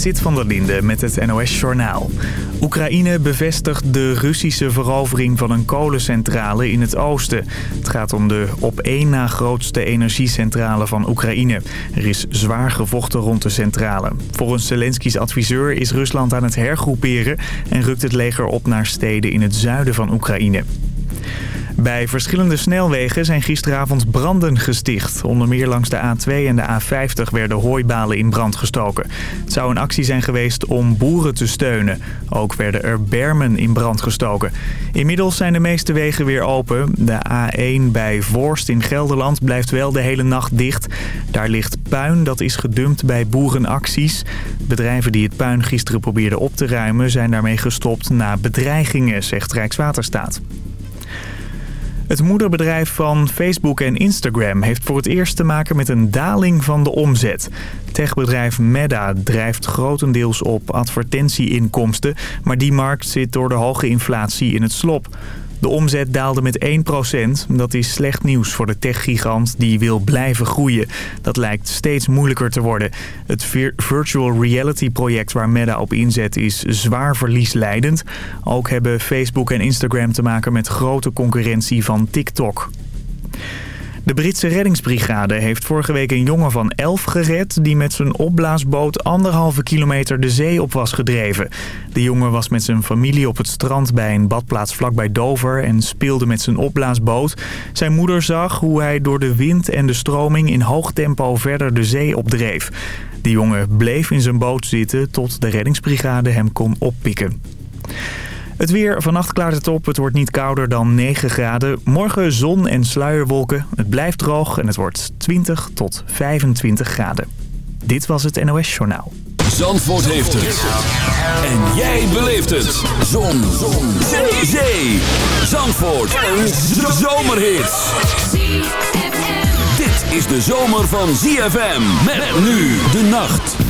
Sit van der Linde met het NOS-journaal. Oekraïne bevestigt de Russische verovering van een kolencentrale in het oosten. Het gaat om de op één na grootste energiecentrale van Oekraïne. Er is zwaar gevochten rond de centrale. Volgens Zelensky's adviseur is Rusland aan het hergroeperen... en rukt het leger op naar steden in het zuiden van Oekraïne. Bij verschillende snelwegen zijn gisteravond branden gesticht. Onder meer langs de A2 en de A50 werden hooibalen in brand gestoken. Het zou een actie zijn geweest om boeren te steunen. Ook werden er bermen in brand gestoken. Inmiddels zijn de meeste wegen weer open. De A1 bij Voorst in Gelderland blijft wel de hele nacht dicht. Daar ligt puin dat is gedumpt bij boerenacties. Bedrijven die het puin gisteren probeerden op te ruimen... zijn daarmee gestopt na bedreigingen, zegt Rijkswaterstaat. Het moederbedrijf van Facebook en Instagram heeft voor het eerst te maken met een daling van de omzet. Techbedrijf Meta drijft grotendeels op advertentieinkomsten, maar die markt zit door de hoge inflatie in het slop. De omzet daalde met 1%. Dat is slecht nieuws voor de techgigant die wil blijven groeien. Dat lijkt steeds moeilijker te worden. Het virtual reality project waar Meta op inzet is zwaar verliesleidend. Ook hebben Facebook en Instagram te maken met grote concurrentie van TikTok. De Britse reddingsbrigade heeft vorige week een jongen van 11 gered... die met zijn opblaasboot anderhalve kilometer de zee op was gedreven. De jongen was met zijn familie op het strand bij een badplaats vlakbij Dover... en speelde met zijn opblaasboot. Zijn moeder zag hoe hij door de wind en de stroming in hoog tempo verder de zee opdreef. De jongen bleef in zijn boot zitten tot de reddingsbrigade hem kon oppikken. Het weer, vannacht klaart het op. Het wordt niet kouder dan 9 graden. Morgen zon en sluierwolken. Het blijft droog en het wordt 20 tot 25 graden. Dit was het NOS Journaal. Zandvoort heeft het. En jij beleeft het. Zon. zon. Zee. Zee. Zandvoort. Een zomerhit. Dit is de zomer van ZFM. Met nu de nacht.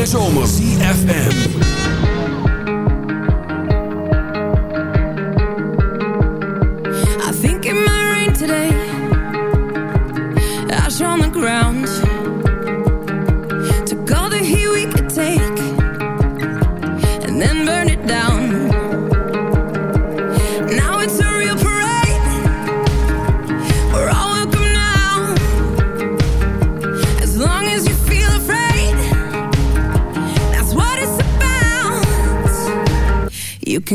de zomer.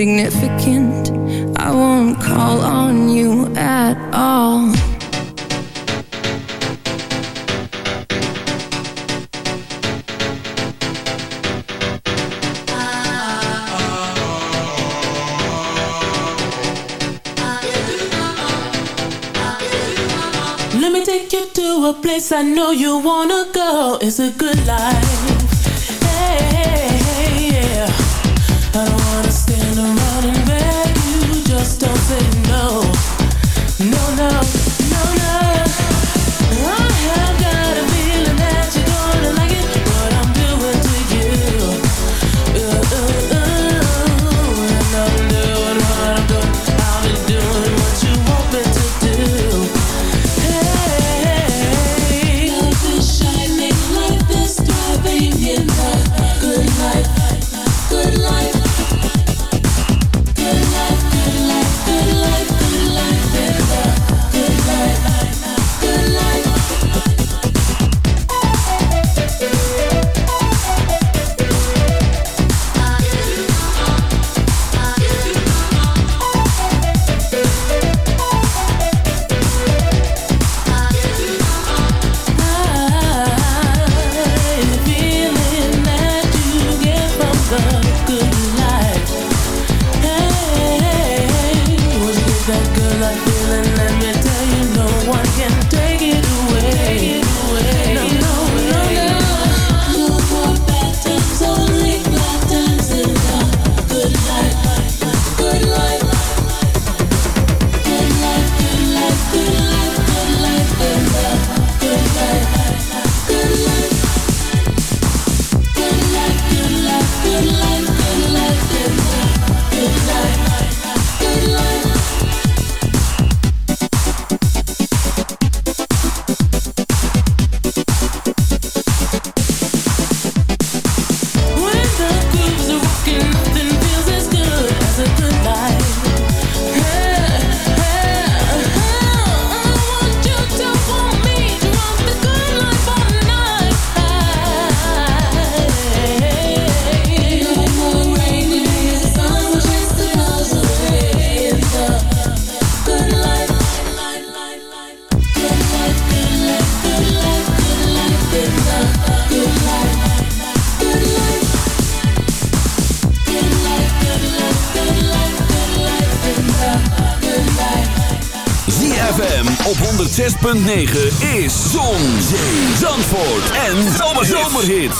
Insignificant. I won't call on you at all. Let me take you to a place I know you wanna go. It's a good life. Zomerhits.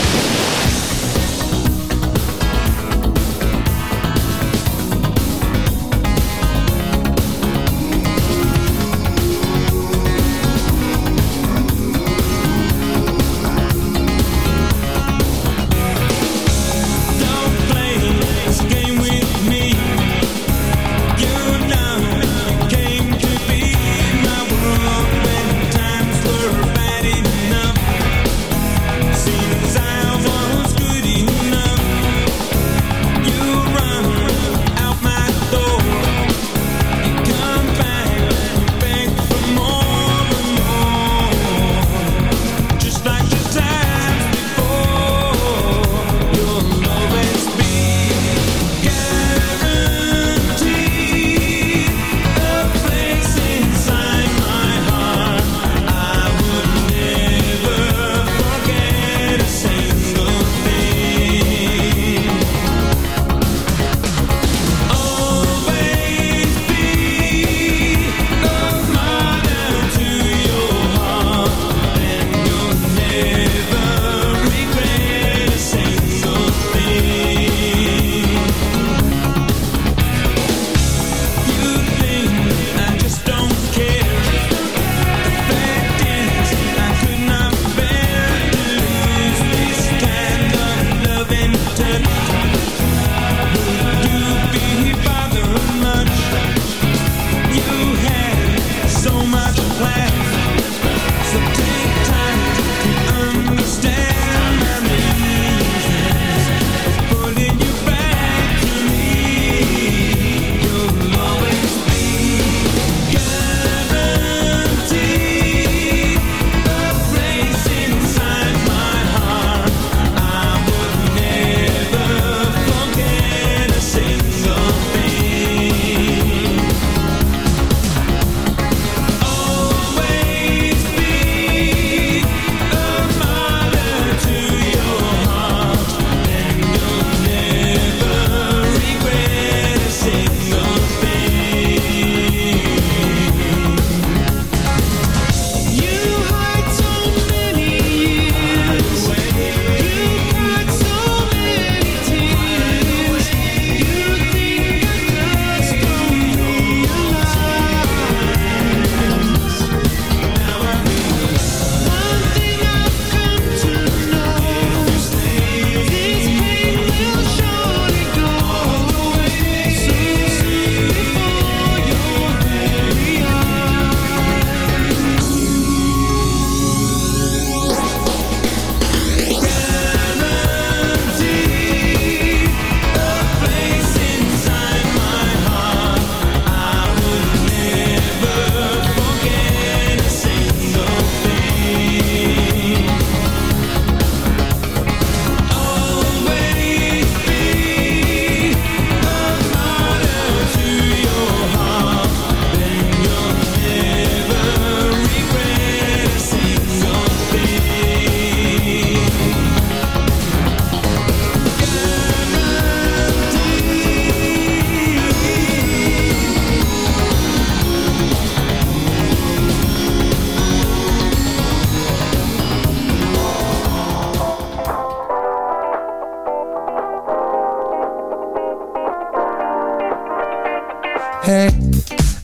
Hey,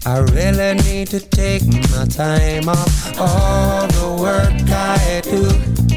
I really need to take my time off all the work I do.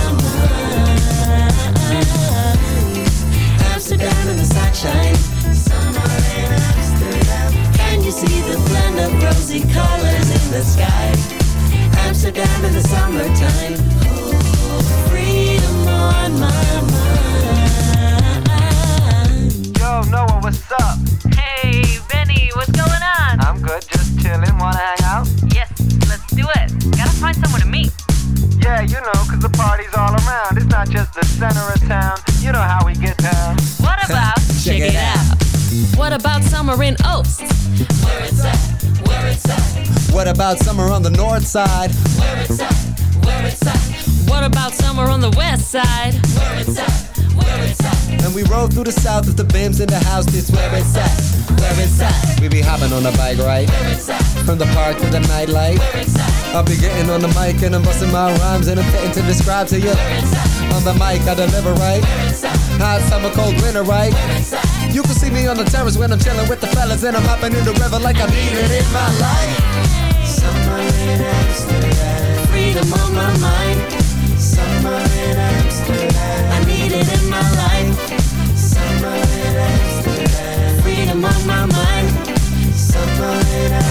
Amsterdam in the sunshine. Summer in Amsterdam. Can you see the blend of rosy colors in the sky? Amsterdam in the summertime. About summer on the north side? where it's at, where it's at, What about summer on the west side? where it's at, where it's at, And we roll through the south with the bims in the house. This where it's at, where it's at. We be hopping on the bike, ride right? From the park to the nightlight. I'll be getting on the mic and I'm busting my rhymes and I'm fitting to describe to you. On the mic, I deliver right. Hot summer, cold winter, right? You can see me on the terrace when I'm chilling with the fellas and I'm hopping in the river like I need it in my life. Summer in Amsterdam. Freedom on my mind. Summer in Amsterdam. I need it in my life. Summer in Amsterdam. Freedom on my mind. Summer in Amsterdam.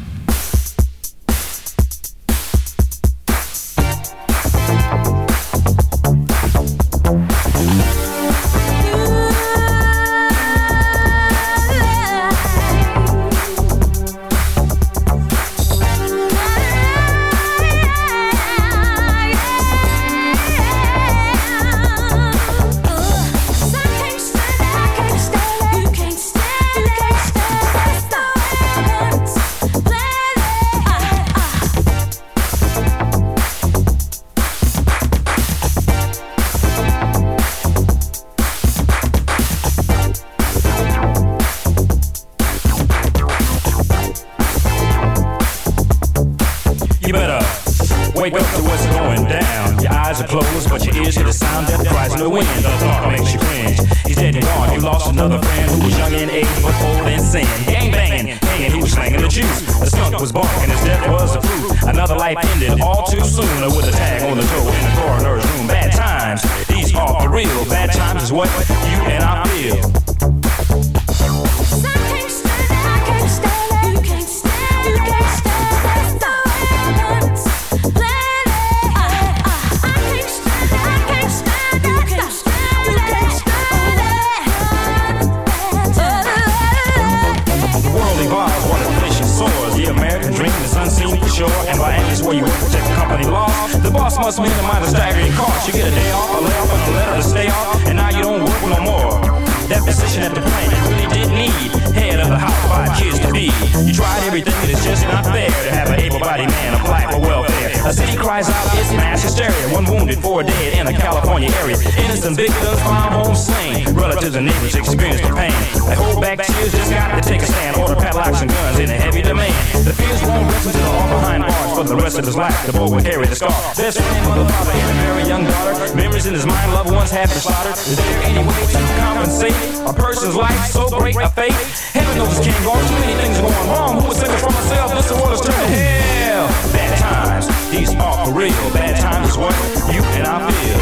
Friend, mother, father, and a very young daughter. Memories in his mind, loved ones have been slaughtered. Is there any way to compensate a person's life so great a fate? Heaven knows this can't go on. Too many things are going wrong. Who save us from myself? This world is turning hell. Bad times, these are for real. Bad times is what you and I feel.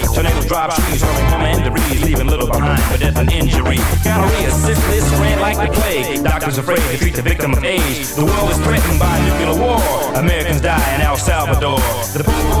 Tornadoes drop trees, hurling home and debris, leaving little behind for death and injury. Gonorrhea, syphilis, ran like the plague. Doctors afraid to treat the victim of age. The world is threatened by nuclear war. Americans die in El Salvador. The for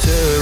closed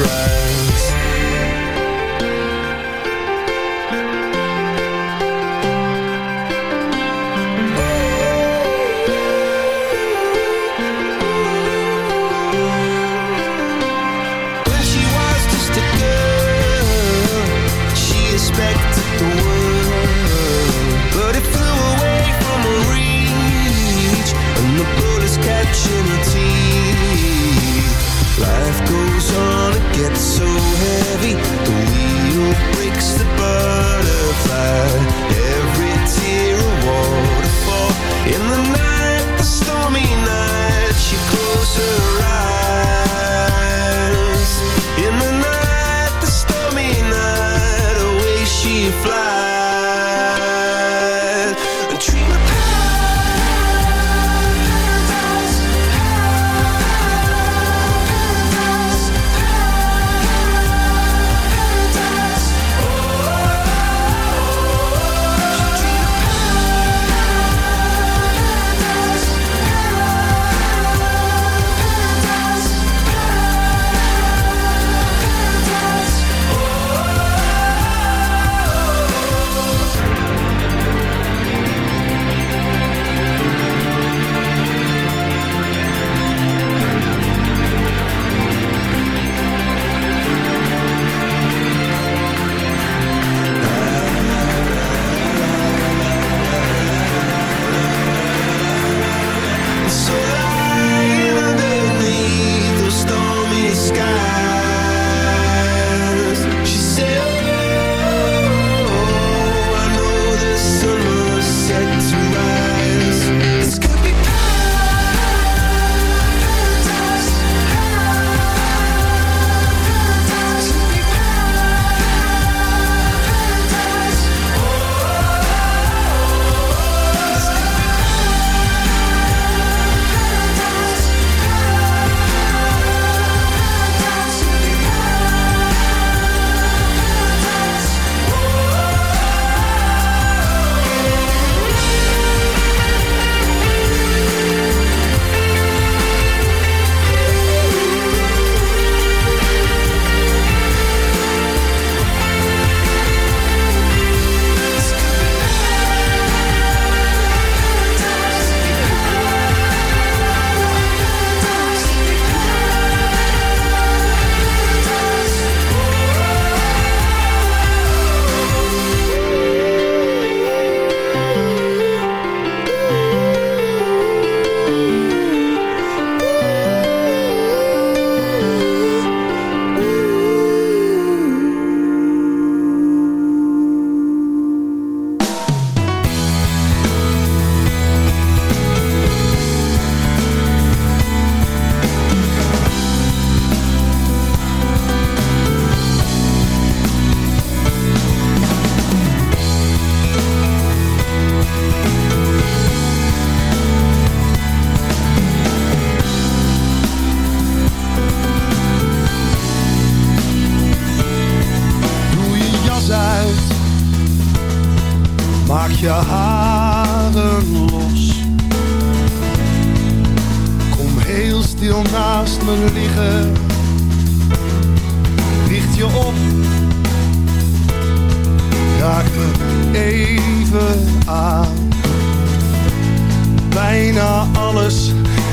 alles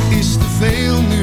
is te veel nu.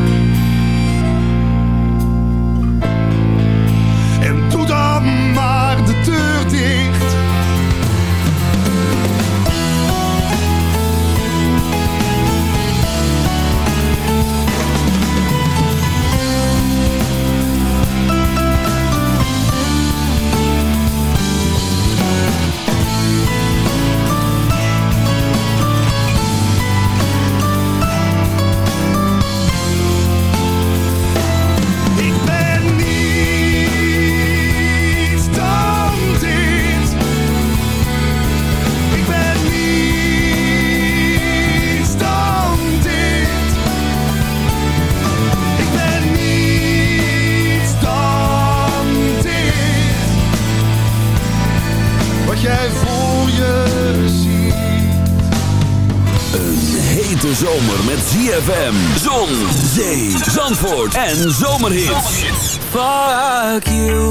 Zandvoort en zomerhits. Fuck you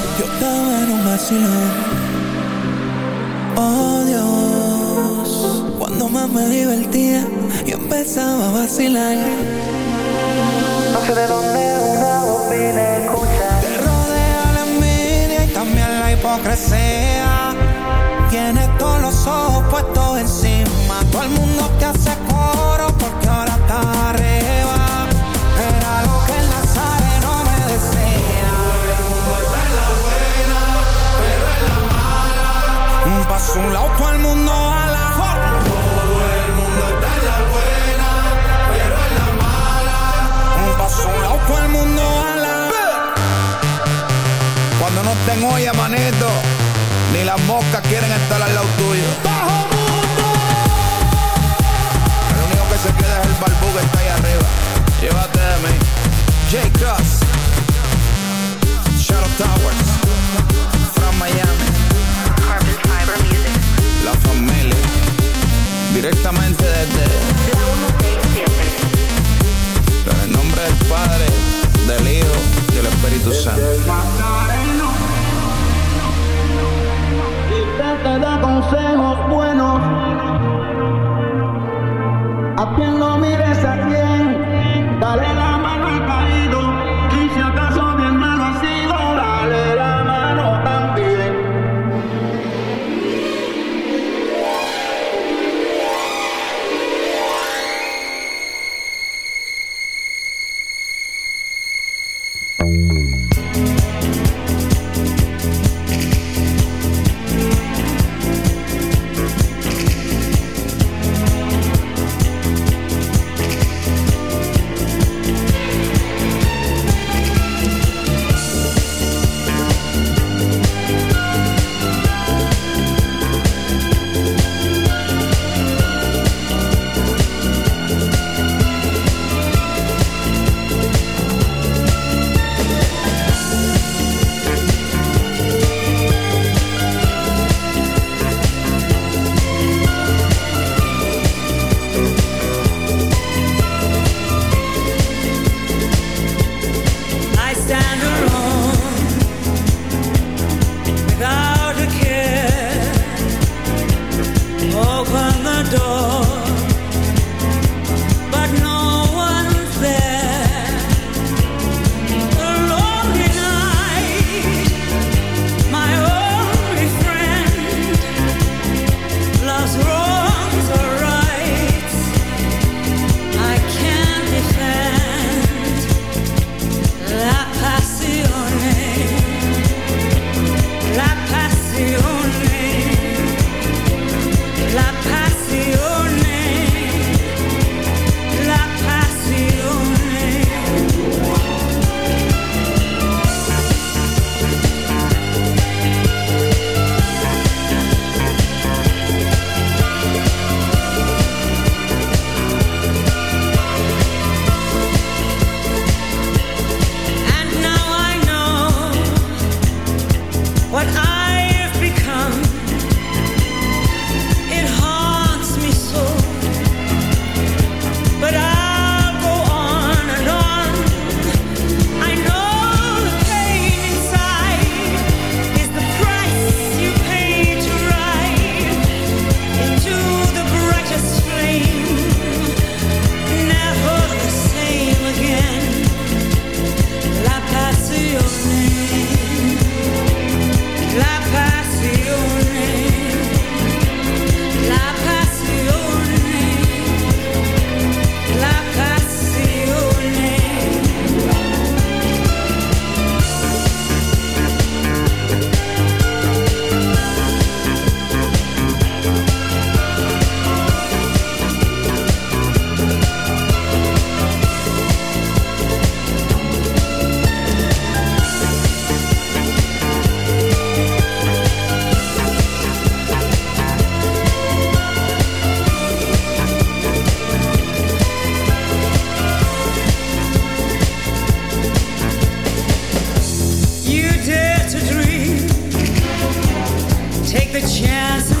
vacilón. Oh Dios, cuando más me divertía, yo empezaba a vacilar. No sé de dónde una voz viene escucha. Te rodea la envidia y también la hipocresía. Tienes todos los ojos puestos encima. Todo el mundo te hace coro porque ahora está Su lado todo el mundo ala. Todo el mundo está en la buena, pero en la mala. Pa' su lado todo el mundo ala. Cuando no estén olla, manito, ni las moscas quieren estar al lado tuyo. El único que se queda es el barbú que está ahí arriba. Llévate de mí. J. Cross. Directamente desde. En el nombre del Padre, del Hijo y del Espíritu Santo. te da consejos buenos. A quien lo mires a quien, dale la chance.